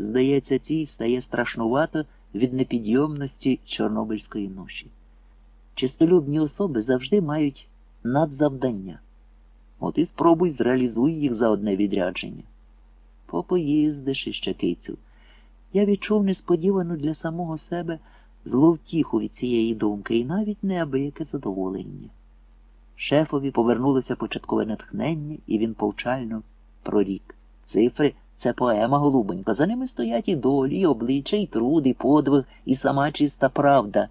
Здається, цій стає страшнувато від непідйомності Чорнобильської ноші. Чистолюбні особи завжди мають надзавдання. От і спробуй зреалізуй їх за одне відрядження. Попоїздиш іще кицю. Я відчув несподівану для самого себе зловтіху від цієї думки і навіть неабияке задоволення. Шефові повернулося початкове натхнення, і він повчально прорік. Цифри це поема, голубонька. За ними стоять і долі, і обличчя, і труд, і подвиг, і сама чиста правда,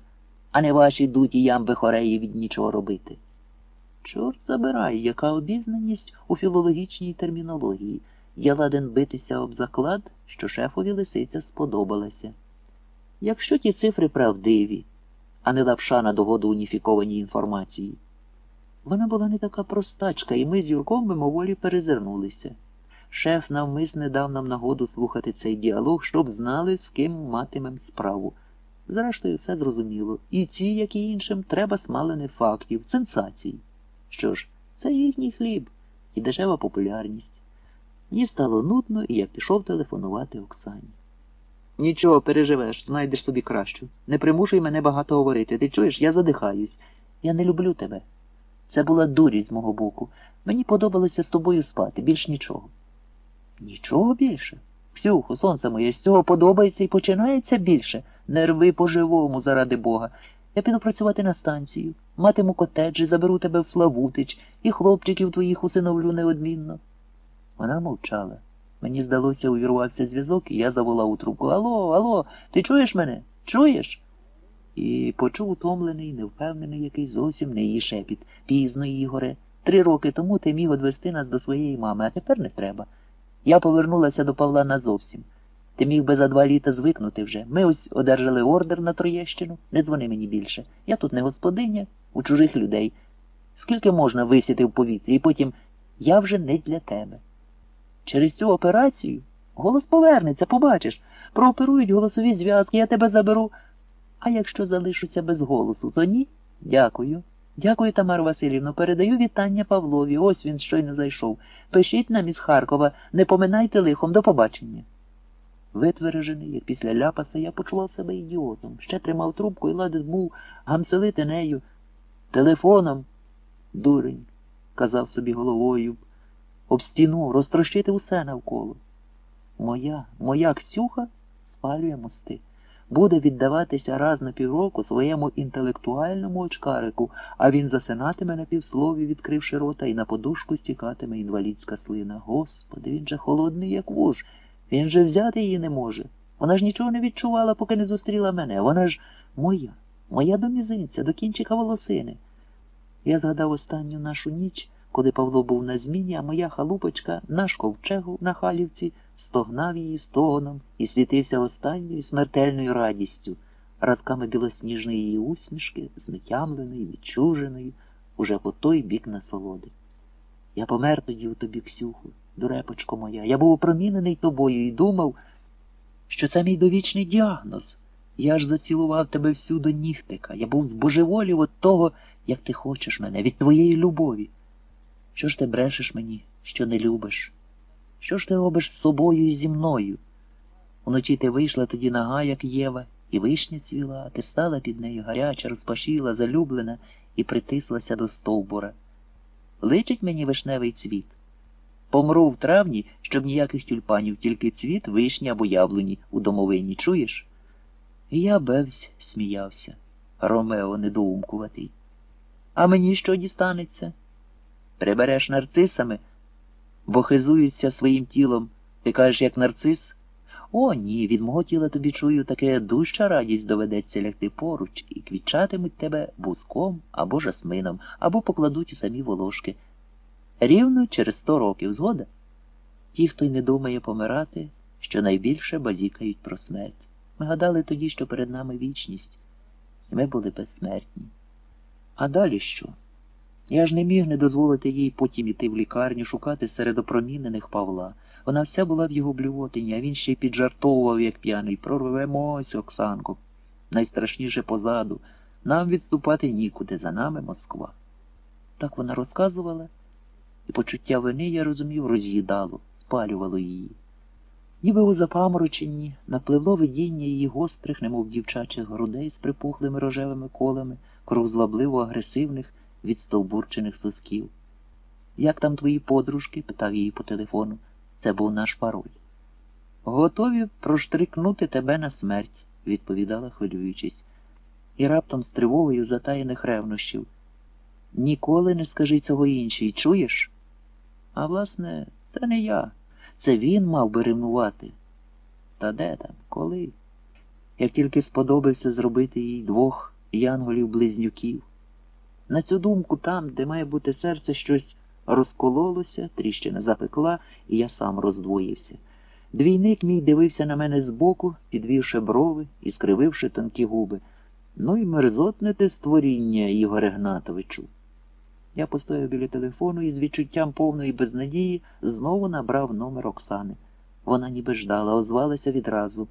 а не ваші дуті ямби хореї від нічого робити. Чорт забирай, яка обізнаність у філологічній термінології. Я ладен битися об заклад, що шефові лисиця сподобалася. Якщо ті цифри правдиві, а не лапша на догоду уніфікованій інформації. Вона була не така простачка, і ми з Юрком мимоволі перезирнулися. Шеф навмисне дав нам нагоду слухати цей діалог, щоб знали, з ким матимем справу. Зрештою, все зрозуміло. І ці, як і іншим, треба смалене фактів, сенсацій. Що ж, це їхній хліб і дешева популярність. Мені стало нудно, і я пішов телефонувати Оксані. Нічого, переживеш, знайдеш собі кращу. Не примушуй мене багато говорити. Ти чуєш, я задихаюсь. Я не люблю тебе. Це була дурість з мого боку. Мені подобалося з тобою спати, більш нічого. Нічого більше. Ксюхо, сонце моє, з цього подобається і починається більше. Нерви по-живому, заради Бога. Я піду працювати на станцію, матиму котеджі, заберу тебе в Славутич, і хлопчиків твоїх усиновлю неодмінно. Вона мовчала. Мені здалося, увірвався зв'язок, і я заволав у трубку. Алло, алло, ти чуєш мене? Чуєш? І почув утомлений, невпевнений який зовсім не її шепіт. Пізно, Ігоре. Три роки тому ти міг одвести нас до своєї мами, а тепер не треба. Я повернулася до Павла назовсім. Ти міг би за два літа звикнути вже. Ми ось одержали ордер на Троєщину. Не дзвони мені більше. Я тут не господиня, у чужих людей. Скільки можна висіти в повітрі, і потім я вже не для тебе. Через цю операцію голос повернеться, побачиш. Прооперують голосові зв'язки, я тебе заберу. А якщо залишуся без голосу, то ні? Дякую. Дякую, Тамару Васильівну. Передаю вітання Павлові. Ось він щойно зайшов. Пишіть нам із Харкова, не поминайте лихом, до побачення. Витвережений, як після ляпаса, я почував себе ідіотом. Ще тримав трубку і ладив був гамселити нею. Телефоном, дурень, казав собі головою, об стіну розтрощити усе навколо. Моя, моя Ксюха спалює мости буде віддаватися раз на півроку своєму інтелектуальному очкарику, а він засинатиме на півслові, відкривши рота, і на подушку стікатиме інвалідська слина. Господи, він же холодний, як вуж. Він же взяти її не може. Вона ж нічого не відчувала, поки не зустріла мене. Вона ж моя, моя домізинця, до кінчика волосини. Я згадав останню нашу ніч, коли Павло був на зміні, а моя халупочка, наш ковчегу на Халівці, стогнав її стогоном і світився останньою смертельною радістю, разками білосніжної її усмішки, знетямленої, відчуженої, уже по той бік насолоди. Я помер тоді у тобі, Ксюху, дурепочко моя. Я був опромінений тобою і думав, що це мій довічний діагноз. Я ж зацілував тебе всю до нігтика. Я був збожеволів від того, як ти хочеш мене, від твоєї любові. Що ж ти брешеш мені, що не любиш? Що ж ти робиш з собою і зі мною? Уночі ти вийшла тоді нага, як Єва, і вишня цвіла, ти стала під нею гаряча, розпашіла, залюблена і притислася до стовбура. Личить мені вишневий цвіт. Помру в травні, щоб ніяких тюльпанів, тільки цвіт, вишні або яблуні у домовині, чуєш? І я бевсь сміявся, Ромео недоумкуватий. А мені що дістанеться? Прибереш нарцисами, бо хизуються своїм тілом. Ти кажеш, як нарцис? О, ні, від мого тіла тобі чую, таке дужча радість доведеться лягти поруч, і квітчатимуть тебе буском або жасмином, або покладуть у самі волошки. Рівно через сто років, згода? Ті, хто й не думає помирати, що найбільше базікають про смерть. Ми гадали тоді, що перед нами вічність, і ми були безсмертні. А далі що? Я ж не міг не дозволити їй потім іти в лікарню, шукати серед опромінених Павла. Вона вся була в його блювотині, а він ще й піджартовував, як п'яний. Прорвемось, Оксанко. Найстрашніше позаду. Нам відступати нікуди, за нами Москва. Так вона розказувала, і почуття вини, я розумів, роз'їдало, спалювало її. Ніби у запамороченні напливло видіння її гострих, немов дівчачих грудей з припухлими рожевими колами, кров звабливо агресивних, відстовбурчених сосків. Як там твої подружки? питав її по телефону. Це був наш пароль. Готові проштрикнути тебе на смерть, відповідала, хвилюючись, і раптом з тривогою затаєних ревнощів. Ніколи не скажи цього іншій, чуєш? А власне, це не я. Це він мав би ревнувати. Та де там, коли? Як тільки сподобався зробити їй двох янголів-близнюків. На цю думку там, де має бути серце, щось розкололося, тріщина запекла, і я сам роздвоївся. Двійник мій дивився на мене збоку, підвівши брови і скрививши тонкі губи. Ну і мерзотне те створіння, Ігоре Гнатовичу. Я постояв біля телефону і з відчуттям повної безнадії знову набрав номер Оксани. Вона ніби ждала, озвалася відразу.